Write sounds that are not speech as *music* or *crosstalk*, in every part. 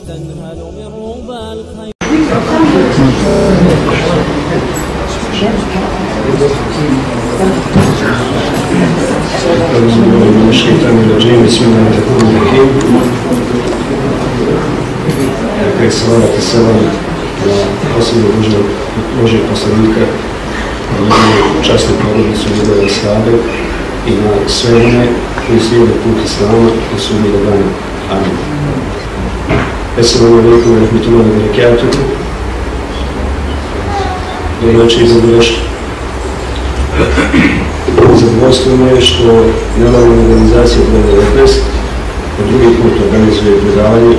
وتنهل من ربى الخير من الشيطان الرجيم بسم الله الرحمن الرحيم Dakle, salavat i salam na posljednju Božeg, Božeg poslanika, na njegu častnu porodicu njegove slabe i na sve one koji slijede put Islama i sudnjega dana. Amin. Assalamu alaikum wa rahmatullahi wa barakatuhu. Dobro večer i dobrodošli. *clears throat* Zadovoljstvo mi je što nevladna organizacija Brojne Lepes po drugi put organizuje predavanje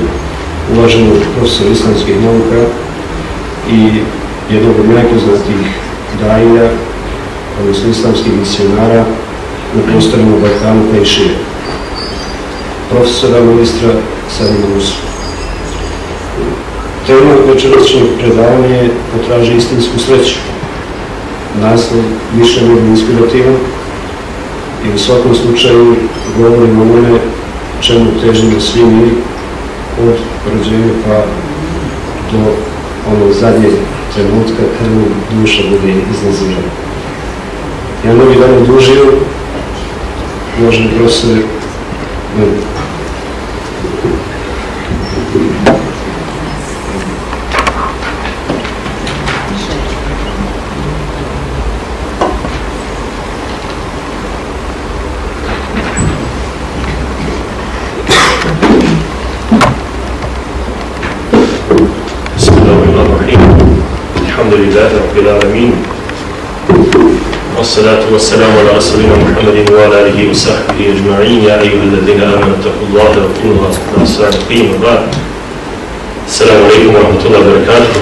uvaženog profesora islamskih nauka i jednog od najpoznatijih dajija, odnosno islamskih misionara na prostorima Balkanu pa i šire. Profesora ministra Sadina Musu. Tema večerašnjeg predavanja je potraži istinsku sreću naslov više nego inspirativan i u svakom slučaju govorimo o onome čemu težimo svi mi od rođenja pa do onog zadnjeg trenutka kada mu duša bude izlazirana. Ja ne bih dano dužio, uvaženi profesor, الرحيم الحمد لله رب العالمين والصلاة والسلام على رسولنا محمد وعلى آله وصحبه أجمعين يا أيها الذين آمنوا اتقوا الله وكونوا مع الصادقين وبعد السلام عليكم ورحمة الله وبركاته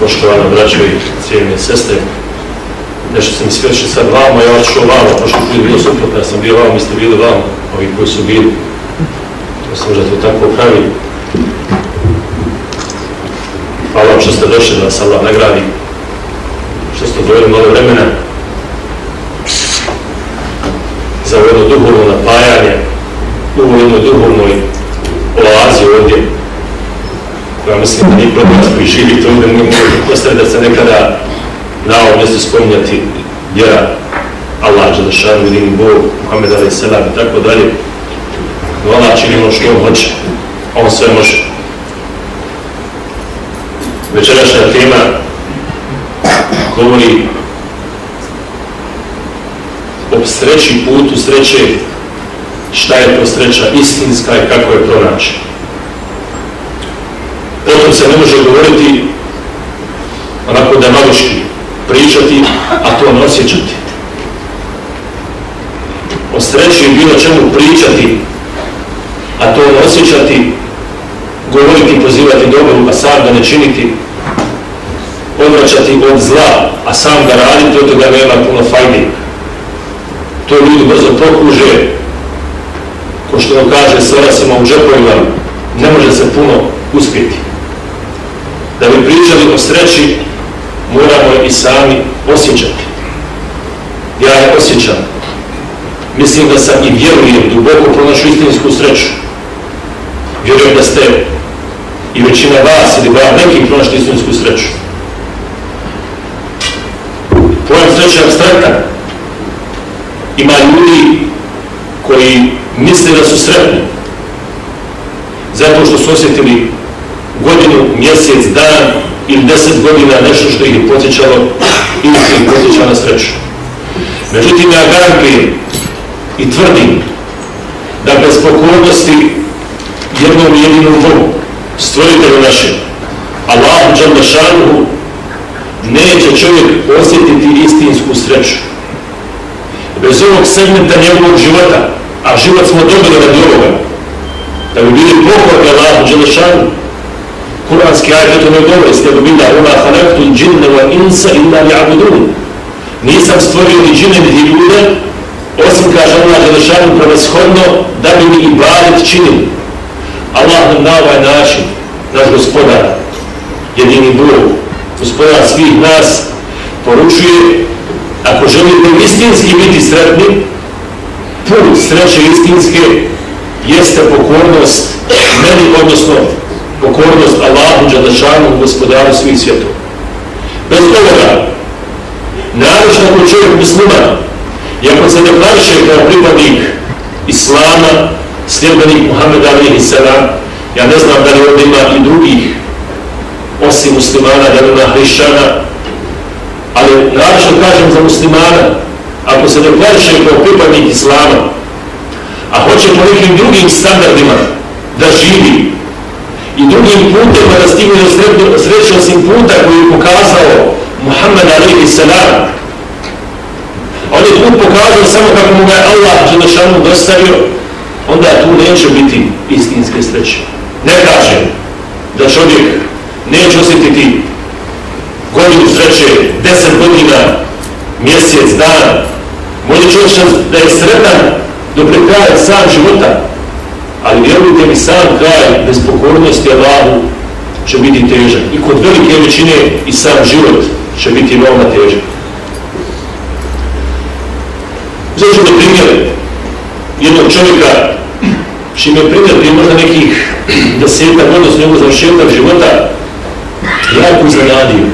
Poštovana braćo i cijeljene sestre, nešto sam isvjeći sad vama, ja odšao vama, pošto je bilo suprotno, ja sam bio vama, vi ste bili vama, ovi koji su bili. To sam možda to tako pravi. Hvala vam što ste došli da vas Allah nagradi, što ste dojeli malo vremena za ovo jedno duhovno napajanje u jedno jednoj duhovnoj oazi ovdje, koja mislim da niko od vas koji živite ovdje mi može postaviti da se nekada na ovom mjestu spominjati vjera Allah, Đelešanu, jedini Bog, Muhammed Ali Selam i tako dalje. No Allah čini ono što on hoće, on sve može. Večerašnja tema govori o sreći, putu sreće, šta je to sreća istinska i kako je pronaći. Potom se ne može govoriti onako demagoški, pričati, a to ne osjećati. O sreći bilo čemu pričati, a to ne osjećati, govoriti, pozivati dobro, a sam da ne činiti, odvraćati od zla, a sam da raditi, od toga nema puno fajdi. To ljudi brzo pokuže, ko što vam kaže, s orasima u džepovima, ne može se puno uspjeti. Da bi pričali o sreći, moramo i sami osjećati. Ja je osjećam. Mislim da sam i vjerujem, duboko pronašu istinsku sreću. Vjerujem da ste i većina vas ili bar neki pronašli istinsku sreću. Pojam sreće je abstraktan. Ima ljudi koji misle da su sretni zato što su osjetili godinu, mjesec, dan ili deset godina nešto što ih je podsjećalo ili što ih podsjeća na sreću. Međutim, ja garantujem i tvrdim da bez pokornosti jednom jedinom Bogu, stvoritelju našem, Allahu Đaldašanuhu, neće čovjek osjetiti istinsku sreću. Bez ovog segmenta njegovog života, a život smo dobili radi ovoga, da bi bili pokorni Allahu Đaldašanuhu, Kur'anski ajed o govori, ste bi bila ona halaktu džinne wa insa illa li'abudun. Nisam stvorio ni džine ni ljude, osim kaže Allah Đelešanu prevashodno da bi mi ibadet činili. Allah nam na ovaj način, naš gospodar, jedini Bog, gospodar svih nas, poručuje, ako želite istinski biti sretni, put sreće istinske jeste pokornost meni, odnosno pokornost Allahu Đalešanu, gospodaru svih svjetova. Bez ovoga, naročno ako čovjek musliman, i ako se ne plaće kao pripadnik Islama, sljedbenik Muhammed Ali i ja ne znam da li ovdje ima i drugih osim muslimana, da li ima hrišćana, ali naravno kažem za muslimana, ako se ne kao pripadnik Islama, a hoće po nekim drugim standardima da živi i drugim putima da stigne do srećno osim puta koji je pokazao Muhammed alaihi salam, on je put pokazao samo kako mu ga je Allah Đelešanu dostavio, onda tu neće biti istinske sreće. Ne kažem da čovjek neće osjetiti godinu sreće, deset godina, mjesec, dan, može čovjek da je sretan do prekraja sam života, ali vjerujte mi sam kraj bez pokornosti Allahu će biti težak. I kod velike većine i sam život će biti veoma težak. Uzet ću da primjer jednog čovjeka čim je primjer prije možda nekih deseta godina s njegov završetak života jako iznenadio.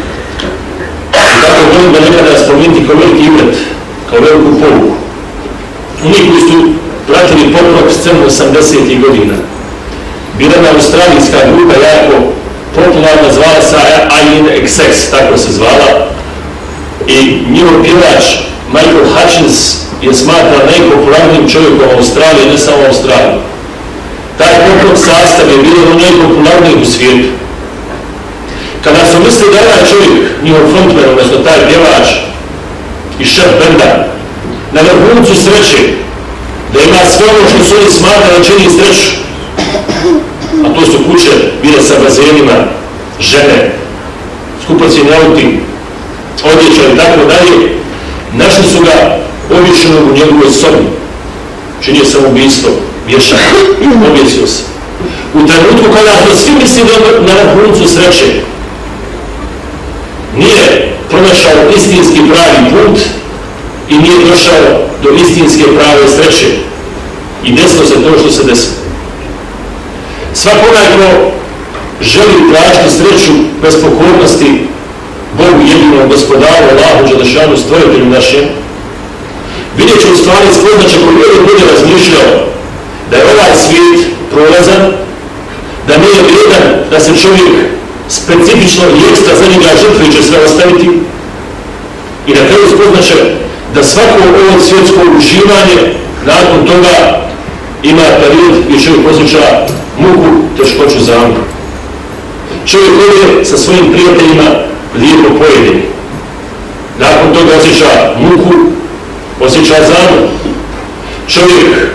I tako volim da nekada spomenuti kao veliki ibret, kao veliku poruku. Oni koji su pratili poprok scenu 80. godina. Bila na australijska grupa jako popularna zvala sa INXX, tako se zvala. I njihov pjevač Michael Hutchins je smatra najpopularnijim čovjekom u Australiji, ne samo u Australiji. Taj poprok sastav je bilo najpopularniji u svijetu. Kada su mislili da jedan ovaj čovjek, njihov frontman, odnosno taj pjevač i šef benda, na vrhuncu sreće, da ima sve ono što su oni smatra da čini sreću, a to su kuće bile sa bazenima, žene, skupacijeni auti, odjeća i tako dalje, našli su ga običenog u njegovoj sobi, činio sam ubijstvo, vješan, objesio se. U trenutku kada to svi misli na vrhuncu sreće, nije pronašao istinski pravi put i nije došao do istinske prave sreće i desilo se to što se desilo. Svako onaj ko želi tražiti sreću bez pokornosti Bogu jedinom gospodaru, Allahu, Đelešanu, stvoritelju našem, vidjet će u stvari spoznaće koji je bude razmišljao da je ovaj svijet prolazan, da nije vrijedan da se čovjek specifično i ekstra za njega žrtve će sve ostaviti i na kraju spoznače da svako ovo svjetsko uživanje nakon toga ima period i čovjek osjeća muku, teškoću za ono. Čovjek ovdje sa svojim prijateljima lijepo pojede. Nakon toga osjeća muku, osjeća zanu. Čovjek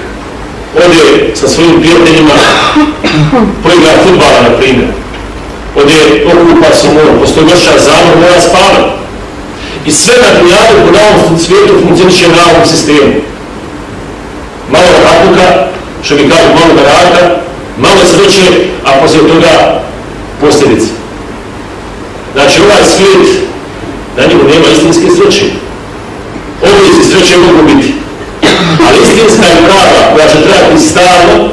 ode sa svojim prijateljima poigra futbala, na primjer. Ovdje okupa se mora, postoji vrša zamor, mora spavati. I sve na dunjavu u novom svijetu funkcioniše na ovom sistemu. Malo rapuka, što mi kažu malo baraka, malo sreće, a poslije toga posljedice. Znači ovaj svijet, na njegu nema istinske sreće. Ovo iz sreće mogu biti. Ali istinska je prava koja će trebati stalno,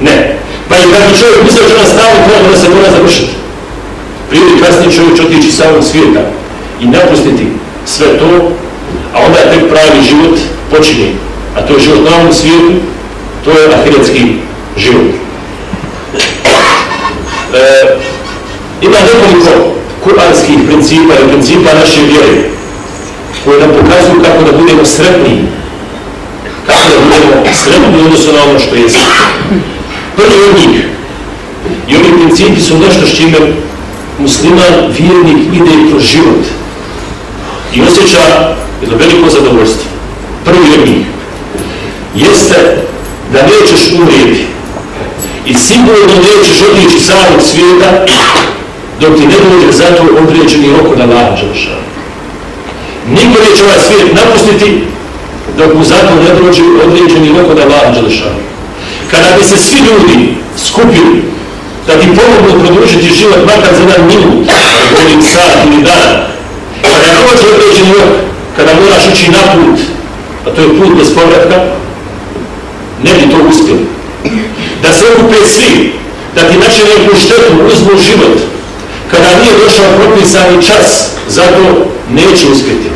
ne. Pa i kada čovjek mislio da će nas stalno treba da se mora završiti. Prije ili kasnije čovjek će otići sa ovog svijeta i napustiti sve to, a onda je tek pravi život počinje. A to je život na ovom svijetu, to je ahiretski život. E, ima nekoliko kuranskih principa i principa naše vjere koje nam pokazuju kako da budemo sretni, kako da budemo sretni odnosno na ono što je Prvi od njih i ovi principi su nešto s čime musliman, vjernik ide kroz život. I osjeća jedno veliko zadovoljstvo. Prvi od njih. Jeste da nećeš umrijeti. I sigurno nećeš otići samog svijeta dok ti ne dođe za to određeni rok da lađaš. Niko neće ovaj svijet napustiti dok mu zato ne prođe određeni rok od Allaha Kada bi se svi ljudi skupili da ti pomognu produžiti život makar za jedan minut, ili sat ili dan, kada prođe određeni rok, kada moraš ići na put, a to je put bez povratka, ne bi to uspjeli. Da se okupe svi, da ti naše neku štetu uzmu život, kada nije došao propisani čas, zato neće uspjeti.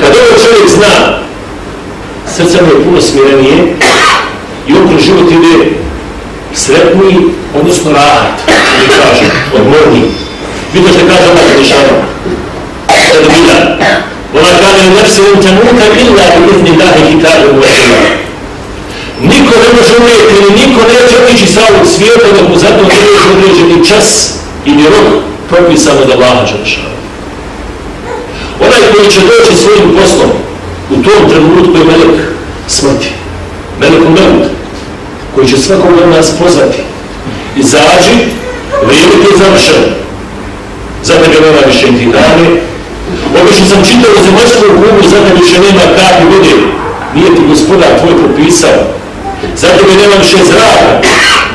Kada ovo čovjek zna, srce mu je puno smirenije i on kroz život ide sretniji, odnosno rahat, što mi kaže, odmorni. Vidite što kaže Allah Želešanu. Sada bila. Ona kaže, nefse un tenuta illa u izni dahe kitabu u vajima. Niko ne može umijeti, ni niko neće otići sa ovog svijeta dok mu zato ne može određeni čas ili rok propisan od Allaha Želešanu. Onaj koji će doći svojim poslom u tom trenutku je melek smrti. Melek u koji će svakom od nas pozvati. Izađi, vrijeme ti je završeno. Za tebe nema više intihane. Obično sam čitao u zemaljskom krugu, za tebe više nema kakvi ljudi. Nije ti gospodar tvoj propisao. Za tebe nema više zraka.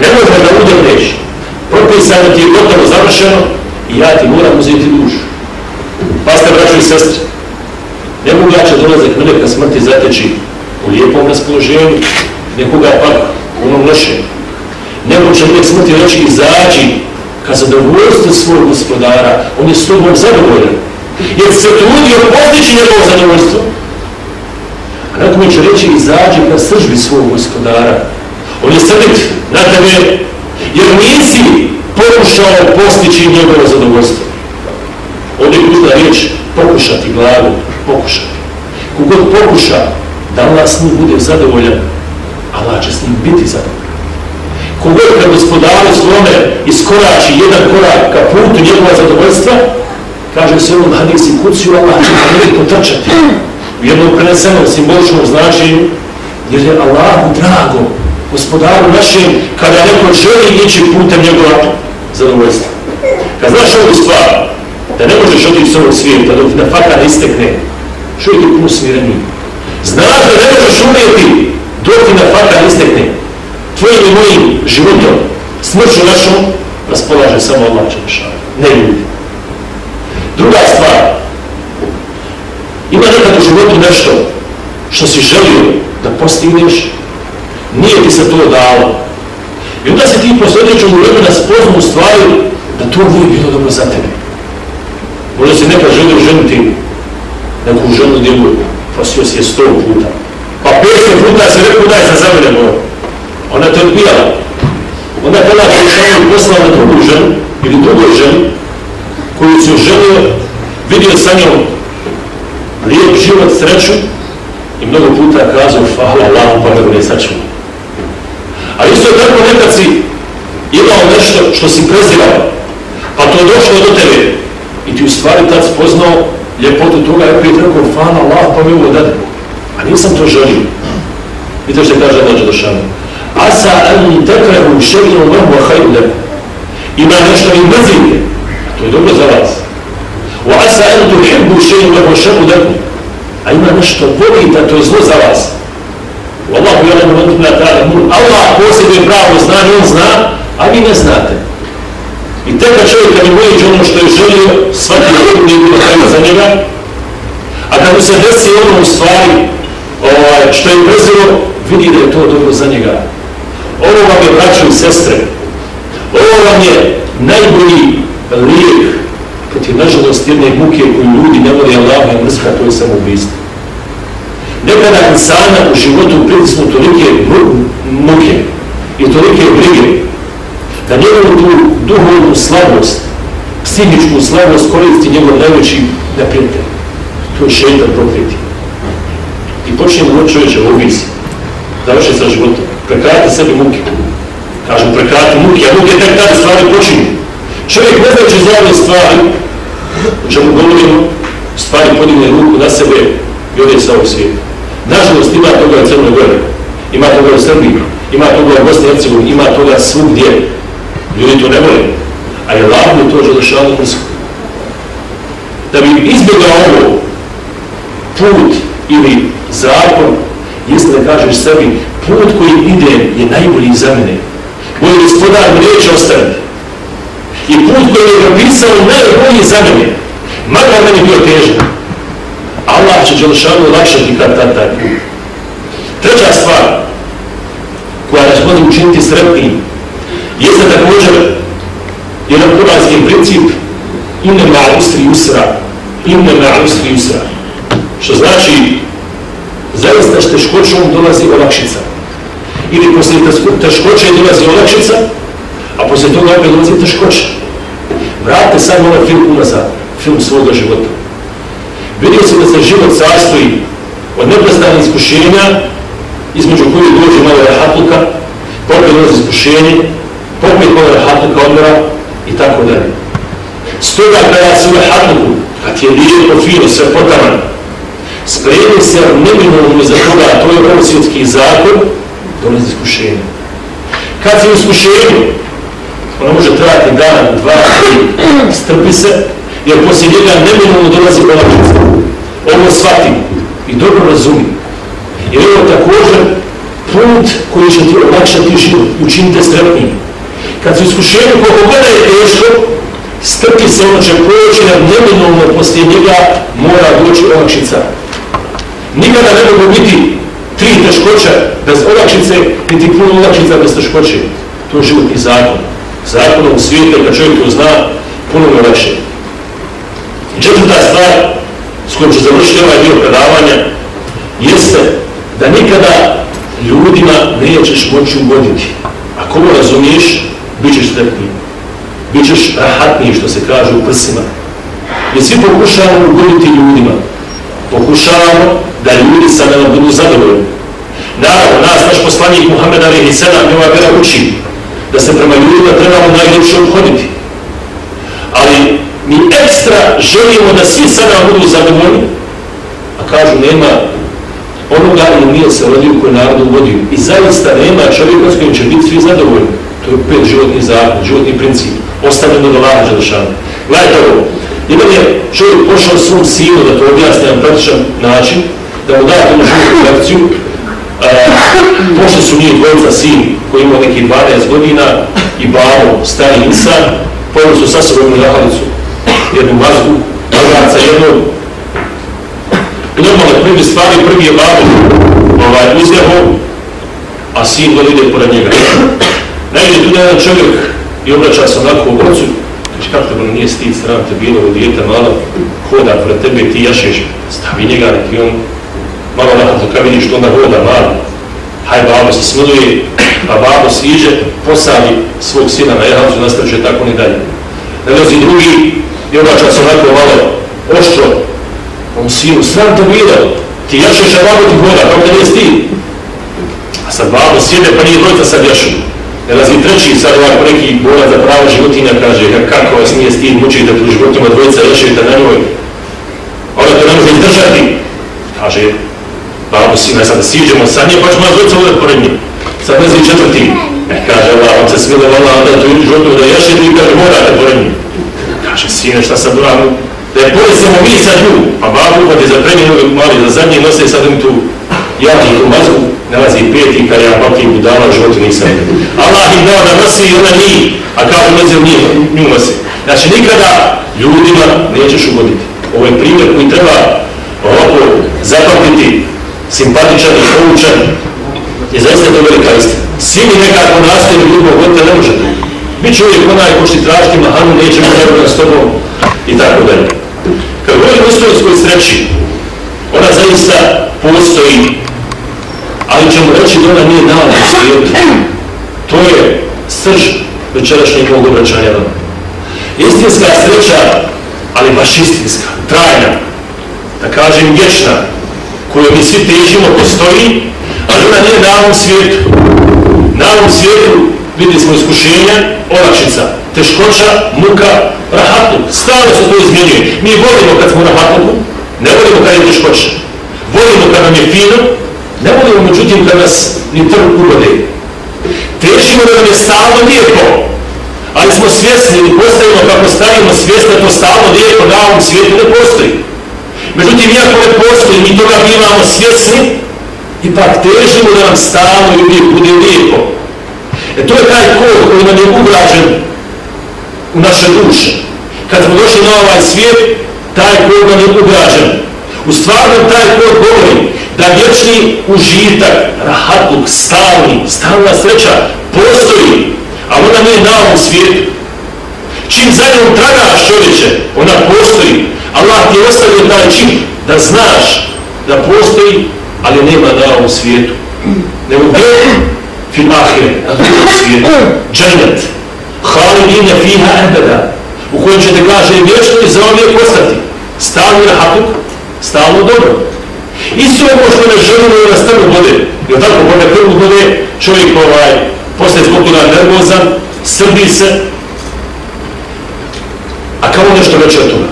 Ne možeš da udrneš. Propisano ti je gotovo završeno i ja ti moram uzeti dušu. Pa ste braćo i sestre. Nekoga će dolazak meleka smrti zateći u lijepom raspoloženju, nekoga pak u onom lošem. Neko će melek smrti reći izađi ka zadovoljstvu svog gospodara, on je s tobom zadovoljan. Jer se trudio postići njegovo zadovoljstvo. A mi će reći izađi ka sržbi svog gospodara. On je srbit na tebe, jer nisi pokušao postići njegovo zadovoljstvo. Ovdje je kužna riječ, pokušati glavu, pokušati. Kogod pokuša da Allah s njim bude zadovoljan, Allah će s njim biti zadovoljan. Kogod kad gospodaru svome iskorači jedan korak ka putu njegova zadovoljstva, kaže se ovom hadisi kuciju, Allah će ga potrčati. U jednom prenesenom simboličnom značenju, jer je Allahu drago, gospodaru našem, kada neko želi ići putem njegova zadovoljstva. Kad znaš ovu stvar, da ne možeš otići s ovog svijeta dok na fakat istekne, čovjek je puno smireniji. Znaš da ne možeš umijeti dok ti na faka istekne. Tvojim i mojim životom, smrću našom, raspolaže samo Allah Čelešan, ne ljudi. Druga stvar, ima nekad u životu nešto što si želio da postigneš, nije ti se to dalo. I onda se ti posljedničom vremena spoznu u stvari da to nije bilo dobro za tebe. Možda si nekad želio ženiti neku ženu djevojku, prosio si je sto puta. Pa petsto puta se rekao daj za zavljeno mora. Ona te odbijala. Onda kada je šalju poslala na drugu ženu ili drugoj ženi koju si želio, vidio sa njom lijep život, sreću i mnogo puta kazao hvala Allahu pa da ne sačuva. A isto tako nekad si imao nešto što si prezirao, pa to je došlo do tebe i ti u stvari tad spoznao ljepotu toga i opet rekao, fan Allah, pa mi ovo dade. A nisam to želio. Vidite što kaže Allah Đelešanu. Asa an tekrehu še'inu vrhu a hajdu leku. Ima nešto mi mrzite, to je dobro za vas. Wa asa an tuhibbu še'inu vrhu a še'u leku. A ima nešto volite, to je zlo za vas. Wallahu ya'lamu wa antum la ta'lamun. Allah posjeduje pravo znanje, on zna, a vi ne znate. I teka čovjek kad je uviđe ono što je želio, svaki život nije bilo treba za njega, a kad mu se desi ono u stvari ovaj, što je prezilo, vidi da je to dobro za njega. Ovo vam je braćo i sestre, ovo vam je najbolji lijek protiv nažalost jedne muke koju ljudi ne voli Allah i mrzka, to je samoubistvo. Nekada insana u životu pritisnu tolike muke i tolike brige, da njegovu tu duhovnu slabost, psihičku slabost koristi njegov najveći neprijatelj. To je šeitan prokriti. I počne mu čovječe ovisi. Završi sa životom. Prekrati sebi muke. Kažem, prekrati muke, a muke tek tada stvari počinju. Čovjek ne znači za ove stvari, o čemu govorimo, stvari podigne ruku na sebe i ode sa ovog svijeta. Nažalost, ima toga u Crnoj Gori, ima toga u Srbiji, ima toga u Bosni i Hercegovini, ima toga svugdje. Ljudi to ne vole. A je lavno to želešano mrsko. Da bi izbjegao ovo put ili zakon, jeste da kažeš sebi, put koji ide je najbolji za mene. Moj gospodar mi neće ostaviti. I put koji je napisao najbolji za mene. Makar meni bio težan. Allah će Đelšanu lakšati kad tad taj put. Treća stvar. koja nas može učiniti sretnim, jeste također jedan kuranski princip inne ma usri usra, inne ma usri usra, što znači zaista s teškoćom dolazi olakšica. Ili poslije teškoće dolazi olakšica, a poslije toga opet dolazi teškoća. Vratite sad ovaj film unazad, film svoga života. Vidio se da se život sastoji od neprestane iskušenja, između koji dođe malo rahatluka, pa popet dolazi iskušenje, popet malo rahatluka odmora i tako dalje. Stoga kada se u rahatluku, kad je lijepo, fino, sve potaman, spremi se neminovno za toga, to je ovo svjetski zakon, dolazi iskušenje. Kad se u iskušenju, ono može trajati dan, dva, tri, strpi se, jer poslije njega neminovno dolazi olakšica. Ovo shvati i dobro razumi. Jer ovo također put koji će ti olakšati život, učinite sretnijim. Kad su iskušenju koliko god je teško, strpi se ono će proći, jer neminovno poslije njega mora doći olakšica. Nikada ne mogu biti tri teškoća bez olakšice, niti puno olakšica bez teškoće. To je životni zakon. Zakonom svijeta, kad čovjek to zna, puno je lakše. Četvrta stvar, s kojom ću završiti ovaj dio predavanja, jeste da nikada ljudima nećeš moći ugoditi. Ako ovo razumiješ, bit ćeš sretniji. Bićeš rahatniji, što se kaže u prsima. Mi svi pokušavamo ugoditi ljudima. Pokušavamo da ljudi sa nama budu zadovoljni. Naravno, nas, naš poslanik Muhammed Ali i Sedam, njova vera uči da se prema ljudima trebamo najljepše obhoditi. Ali mi ekstra želimo da svi sa nama budu zadovoljni, a kažu nema onoga ili nije se rodio koji narodu vodio. I zaista nema čovjeka s kojim će biti svi zadovoljni. To je pet životni zakon, životni princip. Ostavljeno do Laha Želešana. Gledajte ovo, jedan je čovjek pošao svom sinu da to objasni na praktičan način, da mu daje tomu životnu lekciju. Pošli su nije dvojica sin koji ima neki 12 godina i babo, stari insan, pojeli su sa sobom u jahalicu, jednu mazgu, magarca jednog. I normalno, prvi stvari, prvi je babo ovaj, uzjaho, a sin dole ide pored njega. Najde tu jedan čovjek i obraća se onako u ocu, kaže znači, kako tebe nije stid, sram te bilo, ovo dijete malo hoda pred tebe, ti jašeš, stavi njega neki on malo nahatno kad vidiš što onda hoda malo. Haj babo se smiluje, pa a babo siđe, posadi svog sina na jehalcu, nastavit tako ni dalje. Nalazi drugi i obraća se onako malo oštro, on sinu, sram te bilo, ti jašeš, a babo ti hoda, kako da nije pa ti? A sad babo sjede, pa nije brojta sad jašu. Nalazi treći, sad ovako neki borac za pravo životinja kaže, kako vas nije stid, mučite tu životima, dvojica jašete na njoj. Ona to ne može izdržati. Kaže, babo sina, sad siđemo sa nje, pa ćemo nas dvojica ovdje pored nje. Sad ne zvi četvrti. E, kaže, Allah, on se smile, Allah, da tu vidiš životima da jašete i kaže, morate pored nje. Kaže, sine, šta sad uramu? Da je ponesemo mi sad nju, a babo je za preminu mali, za zadnje nose sad im tu jaki mazu, mazgu, nalazi peti, kada ja baki budala u životu nisam. Allah im dao da nosi i ona nije, a kao nozi u njih, nju nosi. Znači nikada ljudima nećeš ugoditi. Ovo je primjer koji treba ovako zapamtiti, simpatičan i poučan. I zaista je to velika istina. Svi mi nekako nastavili ljubog godite, ne možete. Biće uvijek onaj ko će tražiti mahanu, neće mu s tobom i tako dalje. Kad govorim o stojskoj sreći, ona zaista postoji ali ćemo reći da ona nije dala u svijetu. To je srž večerašnjeg mog obraćanja vam. Istinska sreća, ali baš istinska, trajna, da kažem vječna, koju mi svi težimo, postoji, ali ona nije na ovom svijetu. Na ovom svijetu vidjeli smo iskušenja, olakšica, teškoća, muka, rahatluk. Stalo se to izmjenjuje. Mi volimo kad smo rahatluku, ne volimo kad je teškoća. Volimo kad nam je fino, Ne volimo međutim da nas ni trg ugode. Težimo da nam je stalno lijepo, ali smo svjesni i postavimo kako stavimo svjesno to stalno lijepo na ovom svijetu ne postoji. Međutim, iako ne postoji, mi toga bivamo svjesni, ipak težimo da nam stalno i uvijek bude lijepo. E to je taj kod koji nam je ugrađen u naše duše. Kad smo došli na ovaj svijet, taj kod nam je ugrađen. U stvarnom taj kod govori da vječni užitak, rahatluk, stalni, stalna sreća postoji, a ona nije na ovom svijetu. Čim za njom tragaš čovječe, ona postoji. Allah ti je ostavio taj čin da znaš da postoji, ali nema na ovom svijetu. Nego gdje? في ahire, na خالدين فيها Džennet. Halidine fiha ebeda. U kojem će te kaže vječno i za ovijek ostati. Stalni rahatuk, stalno dobro. Isto ovo što ne želimo da strnu vode. Jer tako, kada prvu vode, čovjek ovaj, posle zbog toga nervozan, srbi se, a kao nešto veće od toga.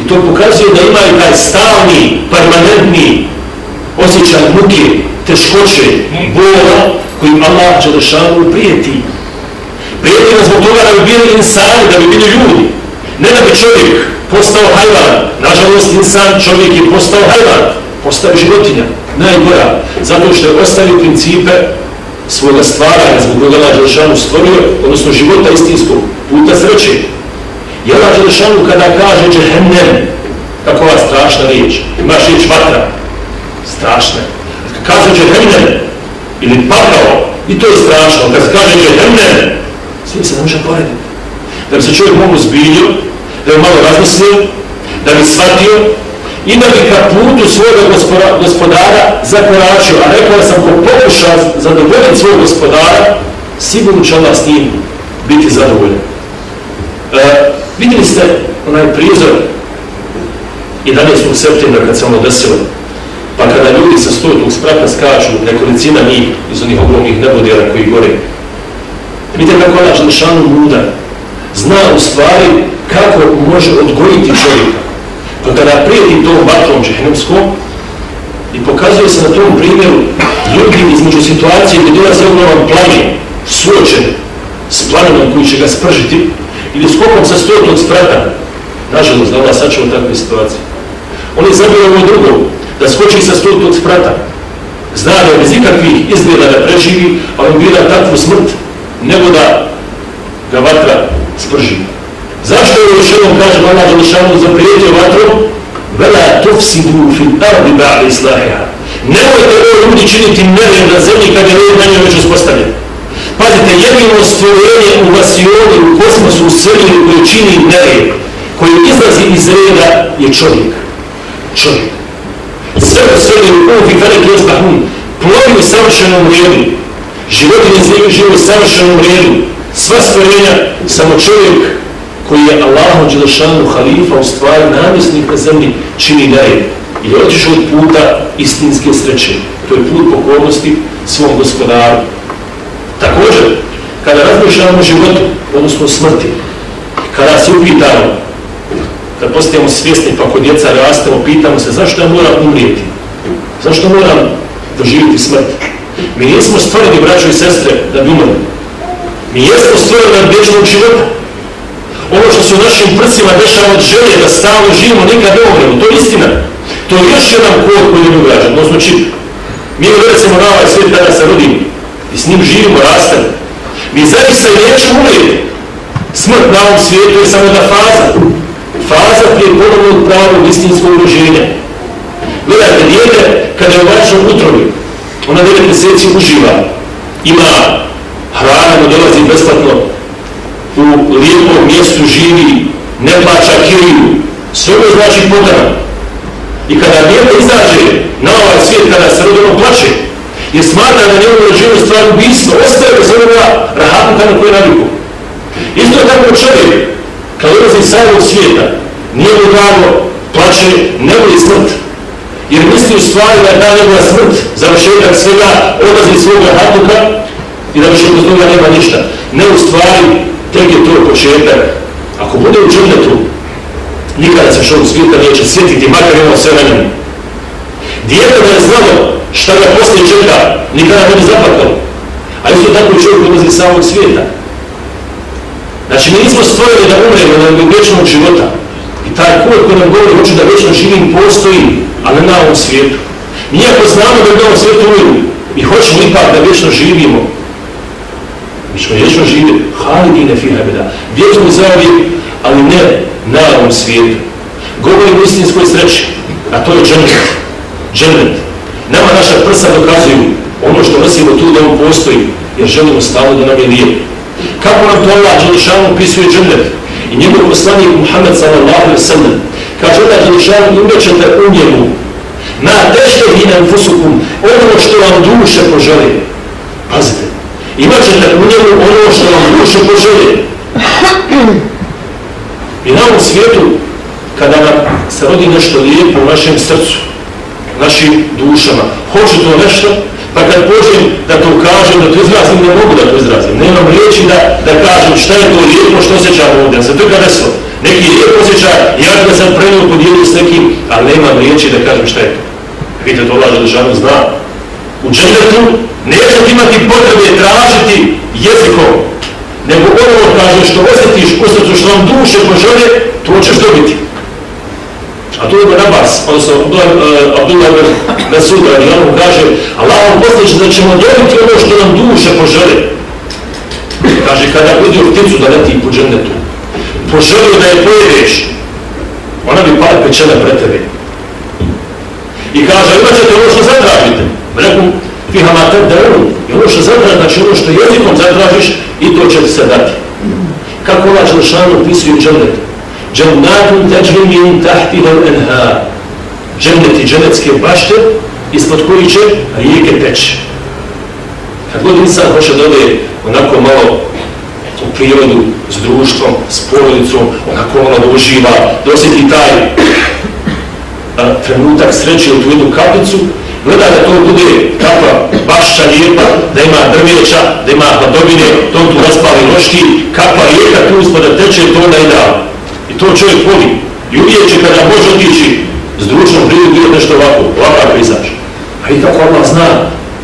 I to pokazuje da ima i taj stalni, permanentni osjećaj muke, teškoće, bola, kojim Allah Đelešanu prijeti. Prijeti nas zbog toga da bi bili insani, da bi bili ljudi. Ne da bi čovjek postao hajvan. Nažalost, insan čovjek je postao hajvan. Postao životinja, najgora. Zato što je ostavio principe svoga stvaranja, zbog koga Allah Đelešanu stvorio, odnosno života istinskog, puta sreće. I Allah Đelešanu kada kaže džehennem, kako ova strašna riječ, imaš riječ vatra, strašna. je kaže džehennem, ili pakao, i to je strašno. Kad kaže džehennem, svi se ne može porediti. Da bi se čovjek mogu zbiljio, da bi malo razmislio, da bi shvatio i da bi ka putu svojega gospodara zakoračio. A rekao sam, ko pokuša zadovoljiti svog gospodara, sigurno će Allah s njim biti zadovoljen. E, vidjeli ste onaj prizor 11. septembra kad se ono desilo, pa kada ljudi sa stotnog sprata skaču, nekolicina njih iz onih ogromnih nebodjela koji gore, vidite kako ona želšanu muda, zna u stvari kako može odgojiti čovjeka. Pa kada prijeti tom vatrom džehnemskom i pokazuje se na tom primjeru ljudi između situacije gdje dolaze ogroman planin, suočen s planinom koji će ga spržiti, ili skokom sa stotnog sprata, nažalost, da ona sačeva takve situacije. On je zabio ovo drugo, da skoči sa stotnog sprata. Zna da bez ikakvih izgleda da preživi, a on bira takvu smrt, nego da ga vatra sprži. Zašto je još jednom kaže Allah Đelešanu zaprijetio vatru? Vela tufsidu fil ardi ba'li islahiha. Nemojte ovo ljudi činiti nevim na zemlji kad je red na njoj već uspostavljen. Pazite, jedino stvorenje u vasioni, u kosmosu, u svemiru koje čini nered, koji izlazi iz reda, je čovjek. Čovjek. Sve u svemiru, uvijek velik je plovi u savršenom redu, životinje zemlje žive u savršenom redu, sva stvorenja, samo čovjek koji je Allahom Đelešanu halifa, u stvari namjesnik na zemlji, čini daje I je otišao od puta istinske sreće. To je put pokornosti svom gospodaru. Također, kada razmišljamo o životu, odnosno smrti, kada se upitamo, da postajemo svjesni, pa kod djeca rastemo, pitamo se zašto ja moram umrijeti? Zašto moram doživjeti smrt? Mi nismo stvoreni, braćo i sestre, da bi umrli. Mi jesmo stvoreni od vječnog života. Ono što se u našim prcima dešava od želje da stalno živimo, nikad ne umremo. To je istina. To je još jedan kod koji je ugrađen, odnosno čip. Znači, mi recimo na ovaj svijet kada se rodimo i s njim živimo, rastemo. Mi zaista i nećemo umrijeti. Smrt na ovom svijetu je samo da faza. Faza prije ponovnog pravog istinskog urođenja. Gledajte, djete, kada je u vačnom utrovi, ona 9 mjeseci uživa, ima hrana, mu dolazi besplatno, u lijepom mjestu živi, ne plaća kiriju, sve ovo znači podan. I kada djete izađe na ovaj svijet, kada se rodilo plaće, jer smatra da njemu rođenu stvar ubijstvo, ostaje bez onoga rahatnika na koje naviku. Isto je tako čovjek, kad odlazi iz samog svijeta, nije mu drago, plaće, nebo i smrt. Jer misli u stvari da je ta njegova smrt, završetak svega, odlazi iz hatuka i da više od toga nema ništa. Ne u stvari, tek je to početak. Ako bude u džurnetu, nikada se što u svijeta neće sjetiti, makar ima ono sve na njemu. Dijete da je znalo šta ga poslije čeka, nikada ne bi zapakao. A isto tako čovjek odlazi iz samog svijeta. Znači, mi nismo stvorili da umremo na vječnog života. I taj kod koji nam govori, hoću da vječno živim, postoji, ali na ovom svijetu. Nijako znamo da na ovom svijetu umiru, mi hoćemo ipak da vječno živimo. Mi ćemo vječno živjeti, halidine fi hebeda, vječno za ali ne na ovom svijetu. Govorim o istinskoj sreći, a to je džennet. Džennet. Nama naša prsa dokazuju ono što nosimo tu da on postoji, jer želimo stalo da nam je lijepo. Kako nam to Allah Đelešanu opisuje džennet? I njegov poslanik Muhammed sallallahu alaihi sallam kaže Allah Đelešanu imat u njemu na teške i enfusukum ono što vam duše poželi. Pazite, imat ćete u njemu ono što vam duše poželi. I na ovom svijetu, kada nam se rodi nešto lijepo u našem srcu, našim dušama, hoće to nešto, pa kad počnem da to kažem, da to izrazim, ne mogu da to izrazim. Nemam riječi da, da kažem šta je to lijepo, što osjećam ovdje. Ja sam to kada desilo. Neki lijep osjećaj, ja da sam prenio podijelio s nekim, ali nemam riječi da kažem šta je to. Vidite, to Allah Želešanu zna. U džendetu nećete imati potrebe tražiti jezikom, nego ono kaže što osjetiš u srcu, što vam duše poželje, to ćeš dobiti. A tu je Abbas, odnosno e, Abdullah ibn Mesud, radi on kaže, Allah vam postiče da ćemo dobiti ono što nam duše požele. Kaže, kada vidio pticu da leti po džendetu, poželio da je pojedeš, ona bi pala pečena pre tebe. I kaže, imat ćete ono što zatražite. Rekom, fiha mater da i ono što zatražiš, znači ono što jezikom zatražiš, i to će se dati. Kako Allah Želšanu opisuje džendetu? Džennatun teđri min tahtiha enha. Dženneti, dženecke bašte, ispod koji će rijeke teći. Kad god insan hoće da ode onako malo u prirodu, s društvom, s porodicom, onako malo da uživa, da osjeti taj a, trenutak sreće u tu jednu kapicu, gleda da to bude kakva bašća lijepa, da ima drveća, da ima hladovine, da on tu raspali noški, kakva rijeka tu ispod da teče, to onda idealno. I to čovjek voli. I uvijek će kada može otići s društvom prirodu gdje nešto ovako, ovakav pejzaž. A i kako Allah zna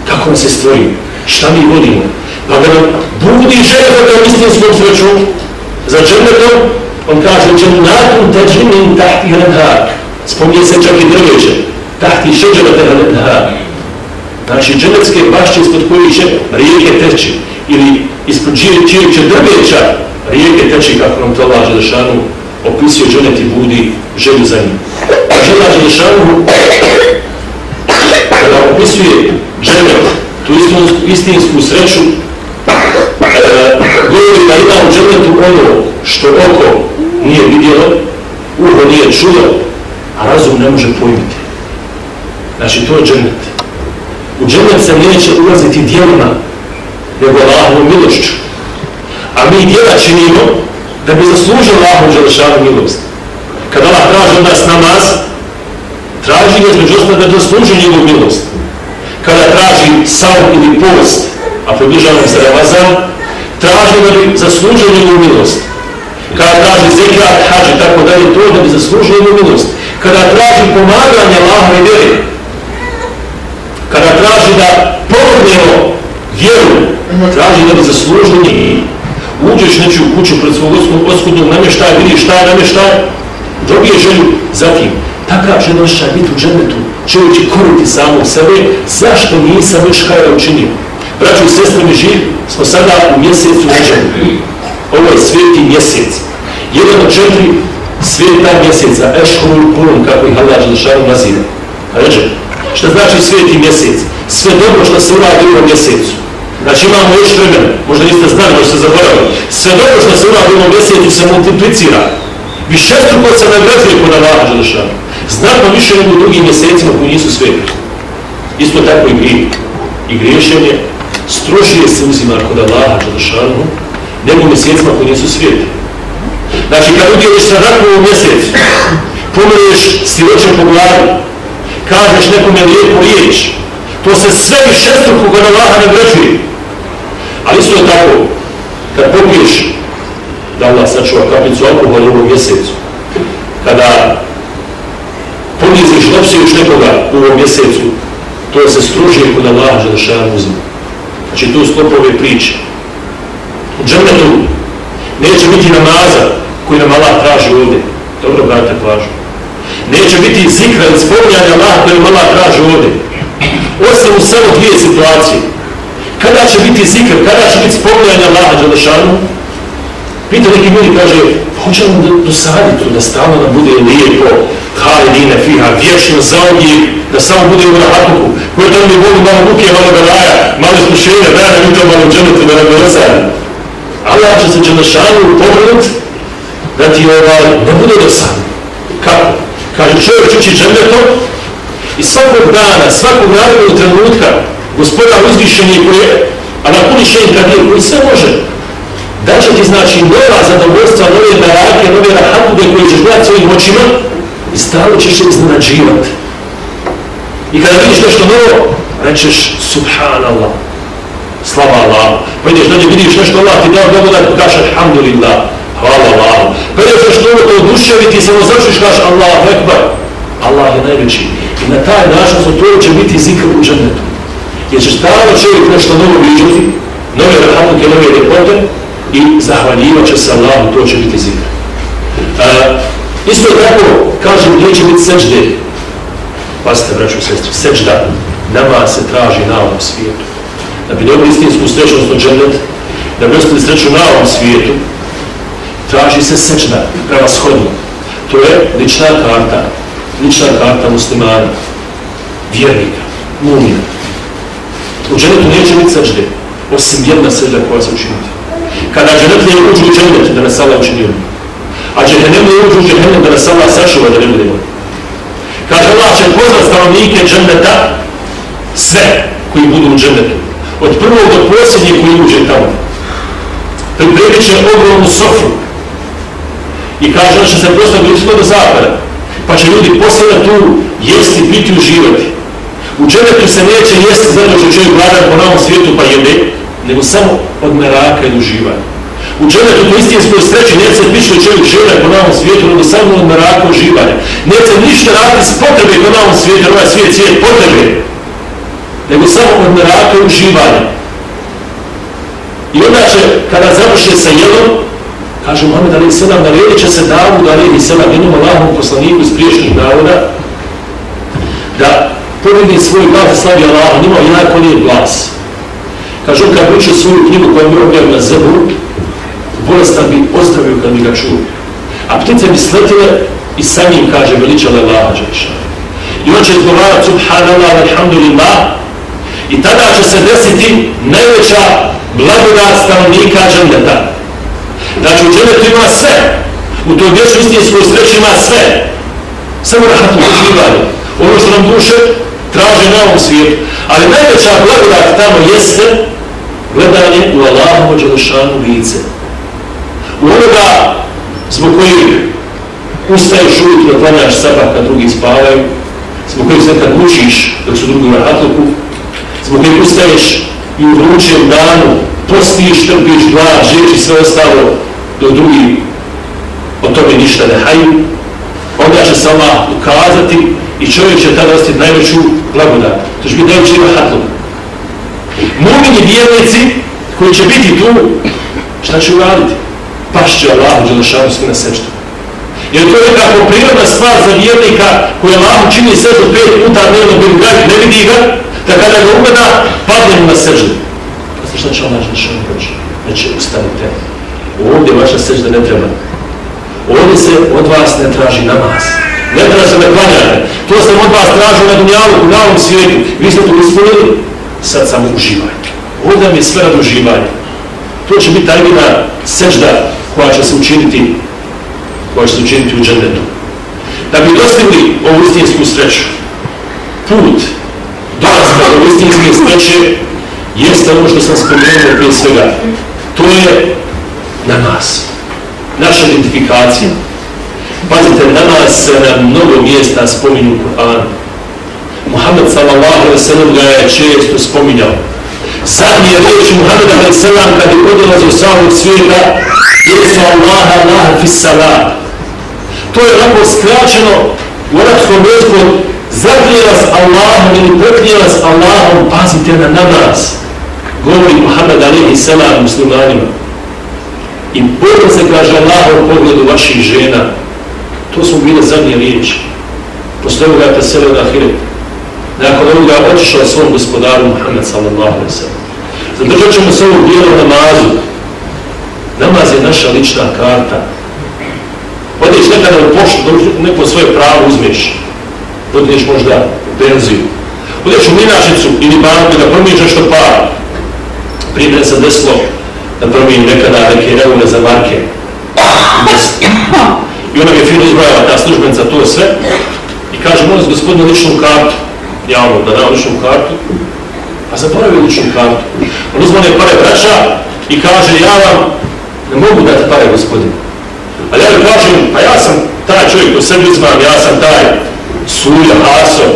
kako on se stvori, šta mi vodimo. Pa da nam budi želja za tom istinskom sreću, za džernetom, on kaže, džennatum teđimin tahti hranhar. Spomnije se čak i drveće. Tahti šeđera te hranhar. Znači, džennetske bašće ispod koji će rijeke teći. Ili ispod čijeg će drveća rijeke teći, kako nam to laže da šanu, opisuje dženet i budi želju za njim. Žela Đelešanu, kada opisuje dženet, tu istinsku sreću, e, govori da ima u dženetu ono što oko nije vidjelo, uho nije čulo, a razum ne može pojmiti. Znači, to je dženet. U dženet se neće ulaziti dijelima, nego Allahovom milošću. A mi dijela činimo da bi zaslužio Allahom Đelešanu milost. Kad Allah traži od nas namaz, traži ga između osnovu da zasluži njegov milost. Kada traži sam ili post, a približava se Ramazan, traži da bi zaslužio njegov milost. Kada traži zekat, hađi, tako da je to da bi zaslužio njegov milost. Kada traži pomaganje Allahom i vjeri, kada traži da pomognemo vjeru, traži da bi zaslužio njegov uđeš neću u kuću pred svog oskudnog namještaja, vidiš šta je namještaj, dobije želju zatim. Takav žena će biti u džennetu, čovjek će koriti samo sebe, zašto nisam još hajda učinio? Braću i sestre mi živ, smo sada u mjesecu neđen. Ovo je sveti mjesec. Jedan od četiri sveta mjeseca, Ešhurul Purum, kako ih Allah Želešanu naziva. Ređe, šta znači sveti mjesec? Sve dobro što se uradi u mjesecu. Znači imamo još vremena, možda niste znali, možda ste zaboravili. Sve dobro što se uradi u ovom mjesecu se multiplicira. Vi šestruko se nagrađuje kod Allaha Đelešanu. Znatno više nego u drugim mjesecima koji nisu sveti. Isto tako i grije. I griješenje strožije se uzima kod Allaha Đelešanu nego u mjesecima koji nisu sveti. Znači kad udjeliš sa rakom u mjesec, pomeruješ stiroćem po glavi, kažeš nekome lijepo riječ, to se sve više struku kod Allaha nagrađuje. Ali isto tako, kad popiješ, da Allah sačuva kaplicu alkohola u ovom mjesecu, kada poniziš, lopsijuš nekoga u ovom mjesecu, to se stružuje kod Allaha za šajan. Znači tu sklopove priče. U džernetu neće biti namaza koji nam Allah traži ovdje. Dobro, brate, pažu. Neće biti zikra ili spominjanja Allah koji nam Allah traži ovdje. Osim u samo dvije situacije. Kada će biti zikr, kada će biti spomljanje Allaha Đelešanu? Pita neki ljudi, kaže, hoće da dosaditi to, da stalno nam bude lijepo, halidine fiha, vječno za da samo bude u rahatluku. koje tamo mi Bogu malo muke, malo garaja, malo iskušenja, da nam to malo džanetu, da nam dosadi. Allah će se džanešanu pogledat da ti ovaj ne bude dosadno. Kako? Kaže, čovjek uči džanetom i svakog dana, svakog narednog trenutka, gospodar uzvišeni koji je, a na puni šeji kadir, koji sve može, da će ti znači nova zadovoljstva, nove barake, nove rahatude koje ćeš gledati svojim očima i stalo ćeš se iznenađivati. I kada vidiš nešto novo, rečeš Subhanallah, slava Allah. Pa ideš dođe, vidiš nešto Allah ti dao dobro da Alhamdulillah, hvala Allah. Pa ideš nešto novo, to oduševi ti samo završiš kaš Allah, Ekbar. Allah je najveći. I na taj način su to će biti zikr u džennetu. Jer će stalno čovjek nešto novo vidjeti, nove rahatuke, nove ljepote, i zahvaljivat će se Allahu, to će biti zikr. Uh, isto tako, kažem, gdje će biti seđde? Pasite, braću sestri, seđda, nama se traži na ovom svijetu. Da bi dobili istinsku sreću, odnosno džennet, da bi ostali sreću na ovom svijetu, traži se seđda, pravashodno. To je lična karta, lična karta muslimana, vjernika, mumina. U dženetu neće biti sežde, osim jedna sežda koja se učiniti kada dženetlije uđu u dženet, da nas Allah učinio. A džehennemlije uđu u džehennem da nas Allah sačuva da ne budemo. Kaže Allah će poznat stanovnike dženeta, sve koji budu u dženetu. Od prvog do posljednje koji uđe tamo. Pripremit će ogromnu sofru. I kaže da će se postaviti usko do zapada. Pa će ljudi posljedno tu jesti, piti, uživati. U dženetu se neće jesti zato što čovjek vladan po novom svijetu pa jede, nego samo od meraka i uživanja. U dženetu to istinskoj sreći neće biti piše čovjek žele po novom svijetu, nego samo od meraka i uživanja. Neće ništa raditi s potrebe po novom svijetu, jer ovaj svijet svijet potrebe, nego samo od meraka i uživanja. I onda će, kada završe sa jedom, kaže Mohamed Ali Sedam, naredit će se Davud Ali na jednom Allahom poslaniku iz priješnjih navoda, da podigni svoj glas slavi Allah, on imao jako lijep glas. Kaže on kad učio svoju knjigu koja mi objavio na zebu, bolestan bi ozdravio kad mi ga čuo. A ptice bi sletile i sa njim, kaže, veličale Allah, Đeša. I on će izgovarati subhanallah, alhamdulillah, i tada će se desiti najveća blagodat stanovnika džendeta. Znači u džendetu ima sve, u toj vječu istinskoj sreći ima sve, samo rahatno uživanje. Ono što nam duše traže na ovom svijetu. Ali najveća blagodat tamo jeste gledanje u Allahovo Đelešanu lice. U onoga zbog kojih ustaješ ujutro, da klanjaš sabah kad drugi spavaju, zbog kojih se kad mučiš dok su drugi na hatluku, zbog kojih ustaješ i u vrućem danu postiš, trpiš glad, žeći sve ostalo dok drugi o tome ništa ne haju, onda će se Allah ukazati i čovjek će tada ostati najveću blagodat. To će biti najveći hatluk. Mumini vjernici koji će biti tu, šta će uraditi? Pašće Allah u Đelešanu svi na sečtu. Jer to je nekako prirodna stvar za vjernika koji Allah čini sečtu pet puta dnevno bilo gajit, ne vidi ga, da kada ga ugleda, padne mu na sečtu. Pa znači šta će Allah Đelešanu reći? Znači, ustanite. Ovdje vaša sečta ne treba. Ovdje se od vas ne traži namaz. Ne traži se da klanjate. To sam od vas tražio na dunjalu, u novom svijetu. Vi ste to ispunili sad samo uživajte. Ovdje mi je sve rad uživanja. To će biti tajmina sežda koja će se učiniti koja će se učiniti u džendetu. Da bi dostigli ovu istinsku sreću, put dolazka do istinske sreće jeste ono što sam spomenuo prije svega. To je namaz. Naša identifikacija. Pazite, namaz se na mnogo mjesta spominju u Kur'anu. Muhammed sallallahu alaihi ga je često spominjao. Zadnje riječi Muhammed alaihi kad je odlazio sa ovog svijeta jesu Allah, Allah, fi salam. To je lako skraćeno u arabskom jeziku zaklije vas Allahom ili preknije vas Allahom, pazite na namaz. Govori Muhammed alaihi sallam muslimanima. I bojno se kaže Allah u pogledu vaših žena. To su bile zadnje riječi. Posle ovoga te preselio da ahiretu nakon ovoga otišao svom gospodaru Muhammed sallallahu alaihi sallam. Zadržat ćemo se ovog dijela namazu. Namaz je naša lična karta. Odeš nekada u poštu, neko svoje pravo uzmeš. Odeš možda u penziju. Odeš u minačicu ili banku da promiješ nešto para. Primjer se desilo da promijem nekada neke eure za marke. I ona mi je fino izbrojala ta službenica to sve. I kaže, molim gospodinu ličnu kartu. Javno da dao ličnu kartu. A zaboravio ličnu kartu. On uzmane pare vraća i kaže, ja vam ne mogu dati pare gospodine. Ali ja mi kažem, pa ja sam taj čovjek ko sebi uzmam, ja sam taj Sulja, Haso,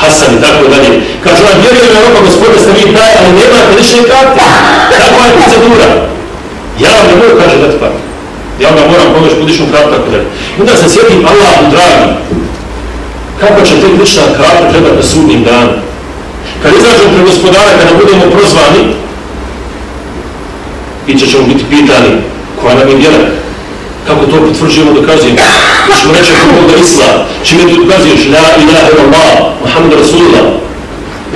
Hasan i tako dalje. Kaže, on vjerujem na ono, roba gospodine, ste vi taj, ali nemate lične karte. Tako je procedura. Ja vam ne mogu, kaže, dati pare. Ja onda moram pomoći kudišnu kartu, tako dalje. I onda se sjetim, Allah, dragi, kako će te lična karta trebati na sudnim danu. Kad izađemo pre gospodara, kada budemo prozvani, bit ćemo biti pitani koja nam je vjera, kako to potvrđujemo, dokazujemo. Mi ćemo reći ako Bog da Islam, čime ti dokazuješ, la ilaha illallah, Muhammed Rasulullah.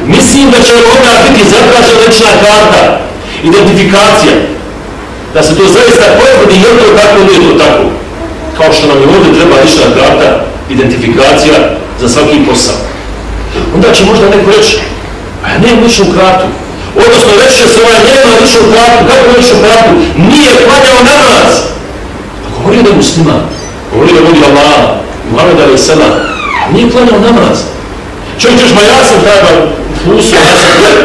Mislim da će onda biti zatražena lična karta, identifikacija, da se to zaista pojavodi, je to tako ili to tako. Kao što nam je ovdje treba lična karta, identifikacija za svaki posao. Onda će možda neko reći, a ja nemam ličnu kartu, Odnosno, reći će se ovaj nema ličnu kartu, kako ličnu kartu? Nije klanjao namaz. Pa a govori da je musliman, govori da vodi Allah, Muhammed Ali Sala, nije klanjao namaz. Čovjek ćeš, ma ja sam taj, ba, ja sam taj,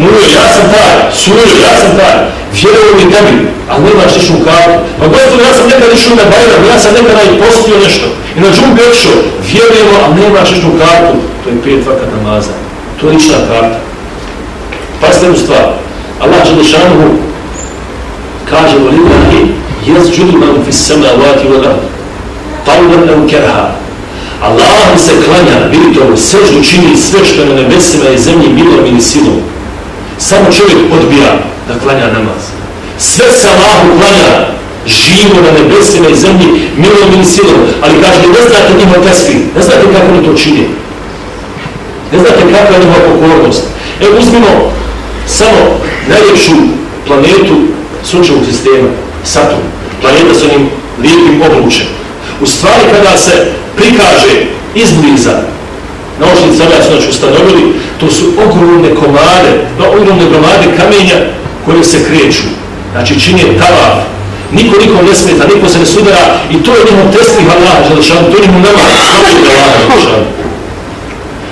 Mujo, ja sam taj, Sujo, ja sam taj, vjeruju mi tebi, ali nemaš ličnu kartu. Pa gospod, ja sam nekad išao na Bajram, ja sam nekada i postio nešto. I na džum pečo, vjerujemo, ali nemaš ličnu kartu. To je pet vakat namaza. To je lična karta. Pazite u stvar. Allah Želešanu kaže u Lillahi džudu man fi sema vati wa rad. Taudan ev kerha. Allah se klanja, vidite ovo, seždu čini sve što je na nebesima i zemlji bilo ili silom. Samo čovjek odbija da klanja namaz. Sve se Allahu klanja živo na nebesima i zemlji milom ili silom. Ali kaže, ne znate njima tesvi, ne znate kako oni to čini. Ne znate kakva je njima pokornost. Evo uzmimo samo najljepšu planetu sunčevog sistema, Saturn, planeta s onim lijepim obručem. U stvari kada se prikaže izbliza, naučnici sada su znači ustanovili, to su ogromne komade, no, ogromne gromade kamenja koje se kreću. Znači čini talav. niko nikom ne smeta, niko se ne sudara i to je njemu tesnih Allah, želešan, to je njemu nama, slobodni Allah, želešan.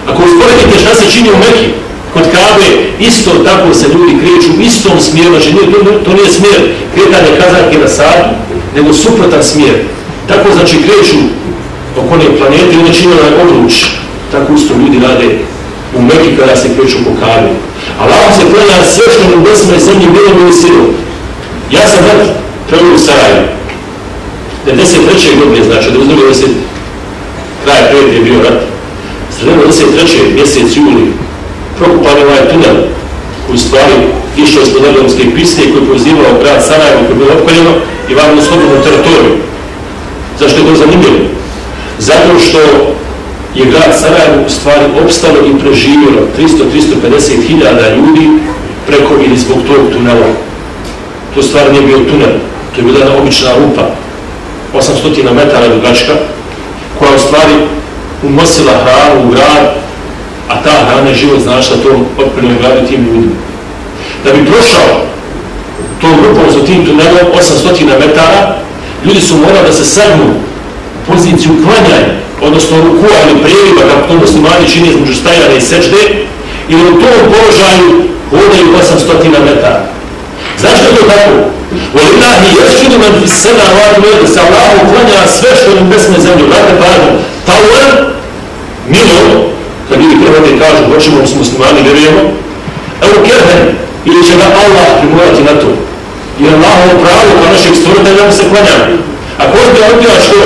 Ako usporedite šta se čini u Mekiju, kod Kabe isto tako se ljudi kreću u istom smjeru, znači nije, to, to nije smjer kretanje kazanke na sadu, nego suprotan smjer. Tako znači kreću oko one planete i onda čine onaj odluč. Tako isto ljudi rade u Meki kada se kreću po Kabe. Allah se klanja sve što mu ubesme zemlji bilo mi silo. Ja sam vrat prvi u Sarajevo. 93. godine, znači da uzmano se kraj pred je bio rat. Sredno 93. mjesec juli prokupan je ovaj tunel koji stvari išao ispod Edomske pisne koji je pozivao grad Sarajevo koji je bilo opkoljeno i vam na slobodnu teritoriju. Zašto je to zanimljivo? Zato što je grad Sarajevo u stvari opstalo i preživjelo 300-350 hiljada ljudi preko ili zbog tog tunela. To stvar nije bio tunel, to je bila jedna obična rupa, 800 metara dugačka, koja u stvari unosila hranu u grad a ta hrana je život značila tom otpremnom gradu tim ljudima. Da bi prošao tom rupom za tim tunelom 800 metara, ljudi su morali da se sagnu u poziciju klanjanja, odnosno rukua ili prijeviba, kako to muslimani čini između stajane i sečde, i u tom položaju hodaju 800 metara. Zašto je to tako? Volillahi jesčinu man fi sena vadu medu, se Allah uklanja sve što je nebesne zemlje. Vrate pažnju, tauan, milo, kad ljudi prihvate kažu hoćemo s muslimani, vjerujemo, evo kerhen, ili će ga Allah primorati na to. I Allahovo pravo kao našeg stvoritelja mu se klanja. Ako odbija, odbija što?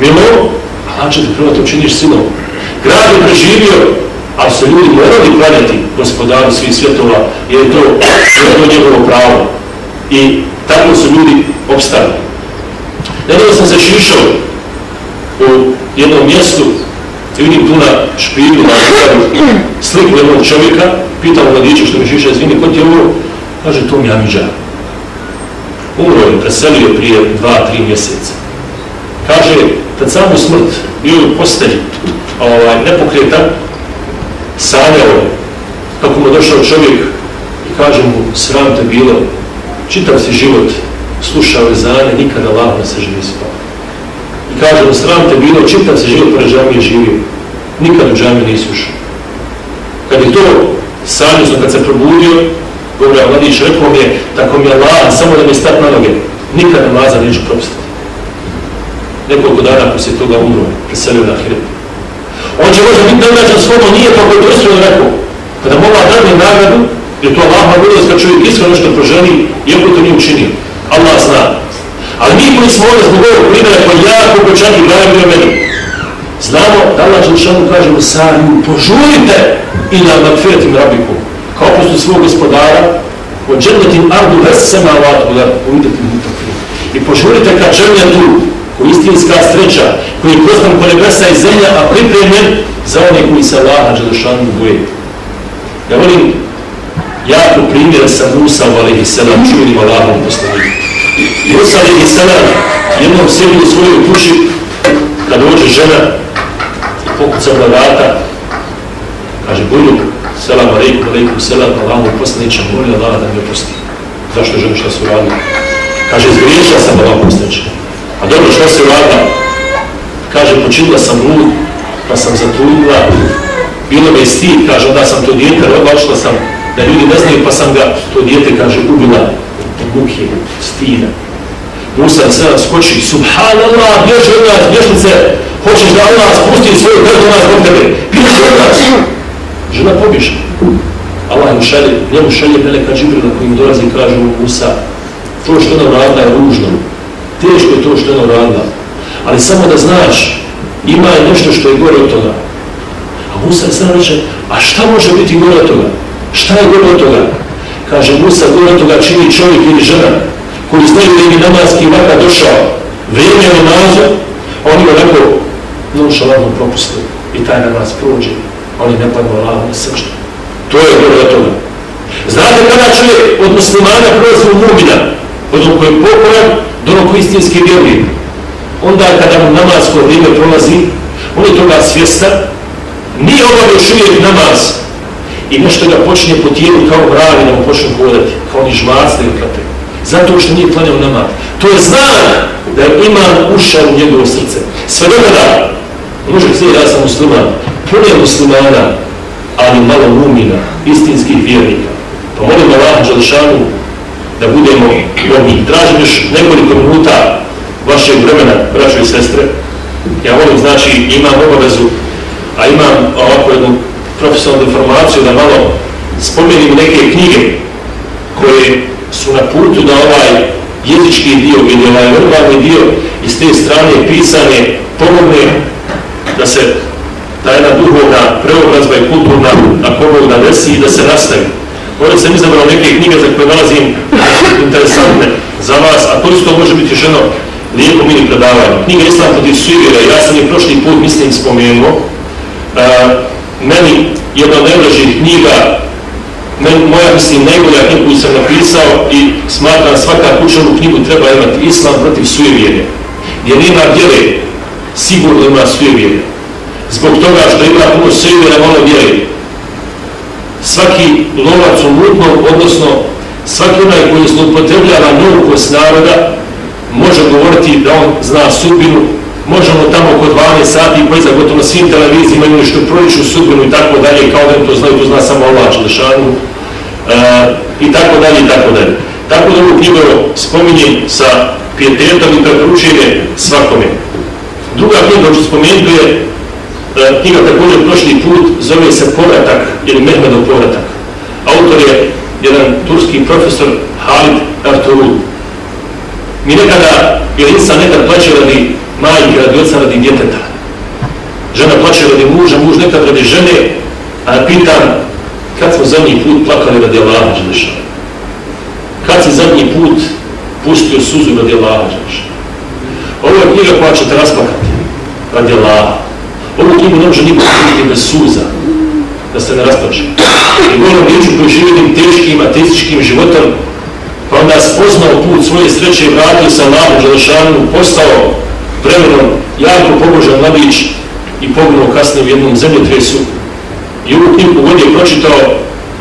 Milo, Allah znači će prvo to činiš silom. Grad je preživio, ali su ljudi morali klanjati gospodaru svih svjetova, jer je to, je to njegovo pravo. I tako su ljudi opstali. Nedavno sam se šišao u jednom mjestu I vidim tu na špilju, na sliku jednog čovjeka, pitam mladića što mi šiša, izvini, ko ti je ovo? Kaže, to mi Amidža umro je, preselio prije dva, tri mjeseca. Kaže, pred samu smrt bio u postelji, ovaj, nepokretan, sanjao je, kako mu došao čovjek i kaže mu, sram te bilo, čitav si život, slušao je nikada lavno se živi spao. I kaže mu, sram te bilo, čitav si život pored džamije živio, nikad u džamije nisi ušao. Kad je to sanjao, kad se probudio, Govore Mladić, rekao mi je, tako mi je Allah, samo da mi stat na noge, nikad namaza neću propustiti. Nekoliko dana poslije toga umro, preselio na Ahiret. On će možda biti nagrađan shodno, nije pa kako je to rekao. Pa Kada mola dadne nagradu, jer to Allah mogu da kad čovjek iskreno nešto poželi, iako to nije učinio. Allah zna. Ali mi koji smo ovdje zbog ovog primjera koji jako počak i gledam bio meni, znamo da Allah Đelšanu kaže u Sariju, požurite i na magfiretim rabikom kao poslu svog gospodara, od džennetim ardu vesema vat udar, uvidjeti mutakri. I požurite ka džennetu, koji istinska sreća, koji je prostan po nebesa i zemlja, a pripremljen za one koji se Allaha Đelešanu boje. Ja volim jako primjer sa Musa u Alihi Selam, čuvenim Allahom poslanim. Musa Alihi Selam jednom sebi u svojoj kući, kad dođe žena i pokuca na vrata, kaže, budu, selam alaikum, alaikum, selam, Allahom poslanića, molim Allah da mi oprosti. Zašto želim šta su radili? Kaže, zgriješila sam Allah poslanića. A dobro, šta se radila? Kaže, počinila sam lud, pa sam zatrudila, bilo me stid, kaže, onda sam to djete, odlačila sam, da ljudi ne znaju, pa sam ga, to djete, kaže, ubila od muke, stida. Musa se nam skoči, subhanallah, bježi od nas, bježnice, hoćeš da Allah spusti svoju krdu nas od tebe, bježi od nas. Žena pobježe. Allah im šalje, njemu šalje Meleka Džibrila koji im dolazi i kaže mu Musa, to što ona uradila je ružno. Teško je to što ona uradila, Ali samo da znaš, ima je nešto što je gore od toga. A Musa je sam reče, a šta može biti gore od toga? Šta je gore od toga? Kaže Musa, gore od toga čini čovjek ili žena koji znaju da je namazki vaka došao vrijeme namazu, a oni ga rekao, nonšalavno propuste i taj namaz prođe oni ne padnu Allah na srđu. To je bilo od toga. Znate kada čovjek od muslimana prolazi u mumina, od onog koji je pokoran do onog koji istinski vjeruje, onda kada mu namasko vrijeme prolazi, on je toga svjestan, nije obavio još uvijek namaz i nešto ga počinje po tijelu kao bravi da mu počne hodati, kao oni žmac da ga prate. Zato što nije klanjao namaz. To je znak da je iman ušao u njegovo srce. Sve do kada, može se ja sam musliman, puno muslimana, ali malo mumina, istinskih vjernika. Pa molim Allah Đelšanu da budemo od. Tražim još nekoliko minuta vašeg vremena, braćo i sestre. Ja volim, znači, imam obavezu, a imam ovako jednu profesionalnu informaciju da malo spomenim neke knjige koje su na putu da ovaj jezički dio ili ovaj verbalni dio iz te strane pisane pomogne da se ta jedna duhovna preobrazba i kulturna ako Bog da desi i da se nastavi. Ovdje sam izabrao neke knjige za koje nalazim interesantne za vas, a to isto može biti ženo lijepo mini predavanje. Knjiga Islam protiv suvjera, ja sam je prošli put mislim spomenuo. Uh, meni jedna od najbližih knjiga, men, moja mislim najbolja knjiga koju sam napisao i smatram svaka kućanu knjigu treba imati Islam protiv suvjera. Jer nema vjere, sigurno ima suvjera zbog toga što ima puno sebe na ono vjeri. Svaki lovac u mutnom, odnosno svaki onaj koji zlopotrebljava naukost naroda, može govoriti da on zna sudbinu, možemo tamo oko 12 sati pa gotovo na svim televizijima imaju što proliču sudbinu i tako dalje, kao da to znaju, to zna samo Allah Čelešanu, e, i tako dalje, i tako dalje. Tako da ovu knjigu spominjem sa pijetetom i preporučenje svakome. Druga knjiga što spomenuti je E, knjiga također prošli put zove se Povratak ili Mehmedov povratak. Autor je jedan turski profesor Halid Ertuğrul. Mi nekada, jer insan nekad plaće radi majke, radi oca, radi djeteta. Žena plaće radi muža, muž nekad radi žene, a pitan kad smo zadnji put plakali radi Allaha Đeleša. Kad si zadnji put pustio suzu radi Allaha Đeleša. Ovo je knjiga koja ćete rasplakati radi Allaha. Ono ovu knjigu ne može niko biti bez suza, da se ne rasplače. I govorom riječu koji živi tim teškim, ateističkim životom, pa onda spoznao put svoje sreće i vratio sa Allahom Želešanu, postao vremenom jako pobožan mladić i poginuo kasnije u jednom zemljotresu i ovu knjigu god je pročitao,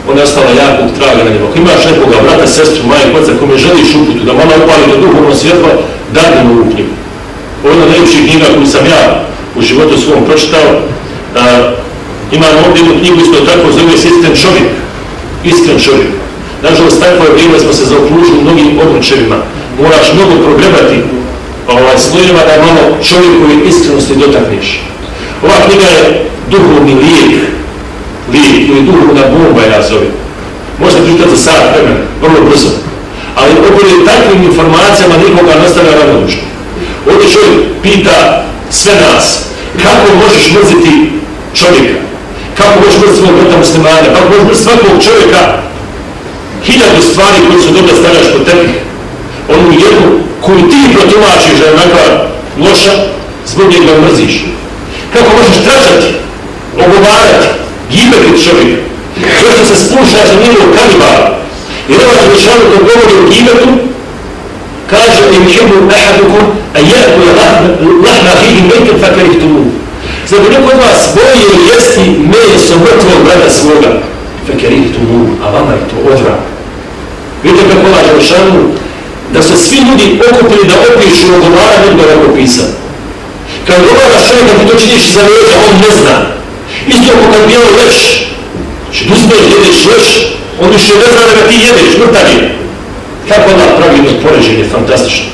ona je ostala jakog traga na njegu. Ako imaš nekoga, brata, sestru, majeg, oca, kome želiš uputu, da malo upali do duhovno svjetla, daj mu ovu knjigu. Ovo je najljepših knjiga koju sam ja u životu svom pročitao. Uh, imam ovdje jednu knjigu isto tako, zove se Iskren čovjek. Iskren čovjek. Nažalost, tako je vrijeme smo se zaokružili mnogim odlučevima. Moraš mnogo progrebati ovaj, slojeva da malo čovjekovi iskrenosti dotakneš. Ova knjiga je duhovni lijek, lijek ili duhovna bomba, ja zovem. Možete pričati za sad vremena, vrlo brzo. Ali obolje takvim informacijama nikoga nastavlja ravnodušno. Ovdje čovjek pita sve nas, kako možeš mrziti čovjeka? Kako možeš mrziti svog brata muslimana? Kako možeš mrziti svakog čovjeka? Hiljadu stvari koje su dobro stavljaš po tebi. Onu jednu koju ti protumačiš da je onakva loša, zbog njega mrziš. Kako možeš tražati, ogovarati, gibeti čovjeka? Sve što se spušaš na njegovu kanibala. Jer ovaj Žešanu kad govori o gibetu, kaže im hibu ahadukum a jeku je lahna hihi mekem fakarihtumu. bi neko od vas bolje jesti meso mrtvog brata svoga. Fakarihtumu, a vama je to odvrat. Vidite kako ovaj Žešanu, da se svi ljudi okupili da opišu odgovara nego da je opisan. Kad govara čovjek ti to činiš za leđa, on ne zna. Isto ako kad bijelo leš, če znači, uzmeš jedeš leš, on više ne zna da ga ti jedeš, mrtav je. Kako ona pravi jedno poređenje, fantastično.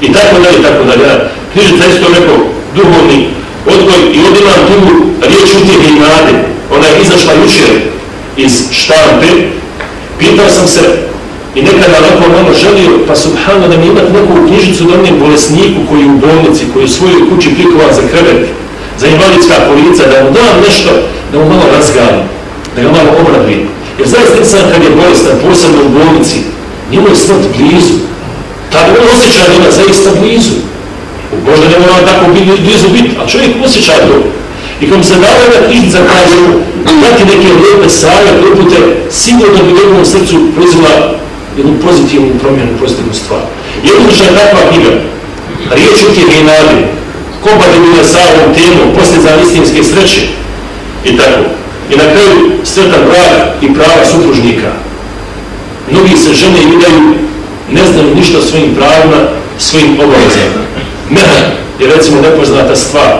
I tako dalje, tako dalje. Knjižica isto rekao, duhovni odgoj i ovdje imam tu riječ utjehe i nade. Ona je izašla jučer iz štampe. Pitao sam se, i nekada neko ono želio, pa subhano da mi imat neku knjižicu da onim bolesniku koji je u bolnici, koji je u svojoj kući prikovan za krevet, za invalidska polica, da mu dam nešto, da mu malo razgali, da ga malo obraduje. Jer zaista sam kad je bolestan, posebno u bolnici, njemu je smrt blizu. Tada on osjeća da je zaista blizu. Možda ne mora tako blizu biti, a čovjek osjeća to. I kom se dala jedna knjižnica kažu, dati neke lijepe savjet, upute, sigurno bi u njegovom srcu proizvila jednu pozitivnu promjenu, pozitivnu stvar. Je uzvišna je takva knjiga, riječ utjehe i nade, kompatibilna sa ovom temom, posljedza istinske sreće i tako. I na kraju sretan brak i prava supružnika. Mnogi se žene i ne znaju ništa o svojim pravima, svojim obavezama. Mehr je recimo nepoznata stvar.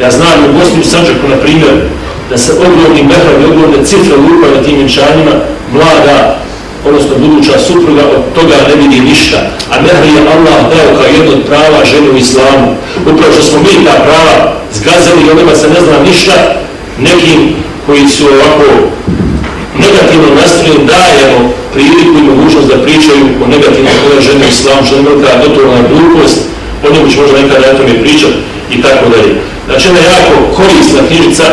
Ja znam u Bosni u Sanđaku, na primjer, da se ogromni mehar i ogromne cifre lupaju na tim vjenčanjima, mlada odnosno buduća supruga, od toga ne vidi ništa. A mehr je Allah dao kao jedno od prava žene u islamu. Upravo što smo mi ta prava zgazali i onima se ne zna ništa, nekim koji su ovako negativno nastrojeni dajemo priliku i mogućnost da pričaju o negativnom koja žene islamu, što je velika dotovna glupost, o njemu će možda nekada o tome pričati i tako dalje. Znači, jedna jako korisna knjižica,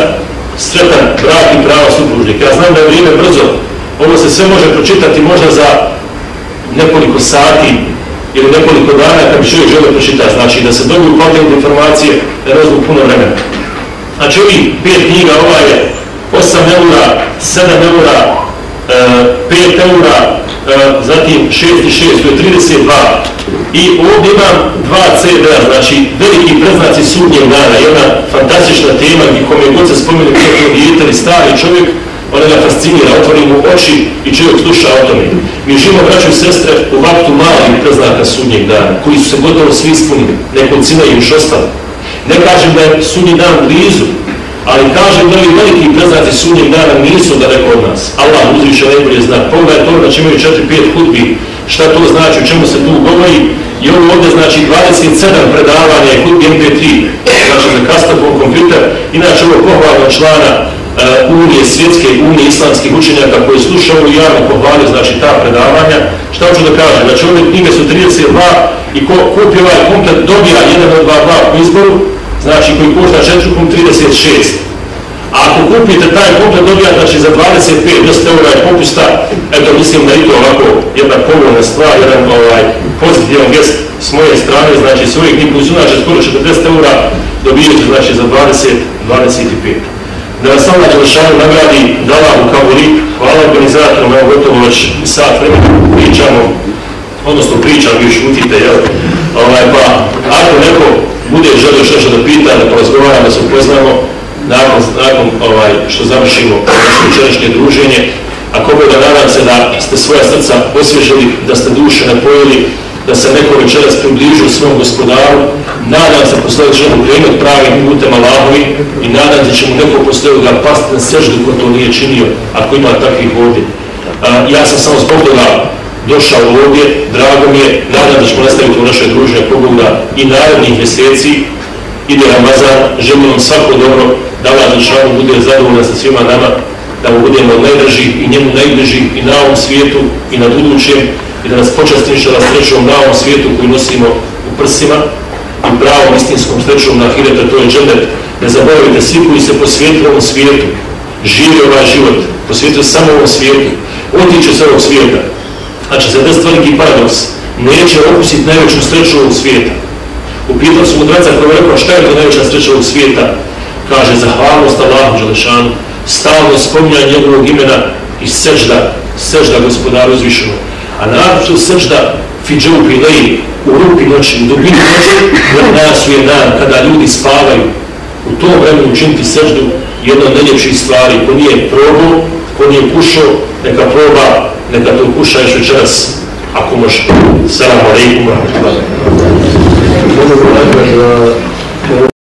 sretan brak i prava supružnika. Ja znam da je vrijeme brzo, ovo se sve može pročitati možda za nekoliko sati ili nekoliko dana kad bi čovjek želio pročitati. Znači da se dobiju kvalitetne informacije da razlu puno vremena. Znači ovih pet knjiga, ova je 8 eura, 7 eura, E, 5 eura, e, zatim 6 i 6, je 32. I ovdje imam dva CD-a, znači veliki preznaci sudnjeg dana, jedna fantastična tema gdje kome god se spomenu kako je dijete stari čovjek, ona ga fascinira, otvori mu oči i čovjek sluša o tome. Mi živimo, braću i sestre, u vaktu malih preznaka sudnjeg dana, koji su se gotovo svi ispunili, nekolicina je još ostala. Ne kažem da je sudnji dan blizu, ali kažem da li veliki preznaci sudnjeg dana nisu daleko od nas. Allah uzviše najbolje zna. Pogledaj to, znači imaju 4-5 hudbi, šta to znači, o čemu se tu govori. I ovo ovdje znači 27 predavanja i hudbi MP3, znači za kastopom kompjuter. Inače ovo pohvalno člana uh, unije, svjetske unije islamskih učenjaka koji slušaju i javno pohvalio, znači ta predavanja. Šta hoću da kažem? Znači ove knjige su 32 i ko kupi ovaj komplet dobija jedan od dva dva u izboru, znači koji košta 4,36. Ako kupite taj komplet dobijate znači za 25, 10 eura je ovaj popusta, eto mislim da je to ovako jedna povoljna stvar, jedan ovaj, pozitivan gest s moje strane, znači s knjige koji znači skoro 40 eura dobijete znači za 20, 25 da vas Allah Đelšanu nagradi dala u Kabuli. Hvala organizatorom, evo gotovo već sat vremena pričamo odnosno pričam, vi šutite, jel? Ovaj, pa, ako neko bude želio što nešto da pita, da porazgovara, da se upoznamo, nakon, nakon ovaj, što završimo naše večerašnje druženje, ako da nadam se da ste svoja srca osvježili, da ste duše napojili, da se neko večeras približu svom gospodaru, nadam se posle da ćemo krenuti pravim putem Allahovi i nadam se da će mu neko posle da pasti na seždu ko to nije činio, ako ima takvih ovdje. A, ja sam samo zbog toga došao ovdje, drago mi je, nadam da ćemo nastaviti u našoj druženje pogoda i narednih mjeseci, ide Ramazan, želim vam svako dobro, da Allah Žešanu bude zadovoljan sa svima nama, da mu budemo od i njemu najbliži i na ovom svijetu i na budućem i da nas počasti inšala srećom na ovom svijetu koji nosimo u prsima i pravom istinskom srećom na ahireta, to je džendet. Ne zaboravite, svi koji se posvijetili ovom svijetu, živi ovaj život, posvijetili samo ovom svijetu, otiče se ovog svijeta. Znači, za bez stvari paradoks, neće okusiti najveću sreću ovog svijeta. Upitao sam mudraca koji je rekao šta je to najveća sreća ovog svijeta, kaže zahvalnost Allahu Đelešanu, stalno spominjanje njegovog imena i sežda, sežda gospodaru uzvišenog a naravno sežda fiđu pilej u rupi noći, u dubini noći, jer nas je dan kada ljudi spavaju. U tom vremenu učiniti srđdu jedna od najljepših stvari. Ko nije probao, ko nije kušao, neka proba, neka to kuša još večeras, ako može. Salam alaikum.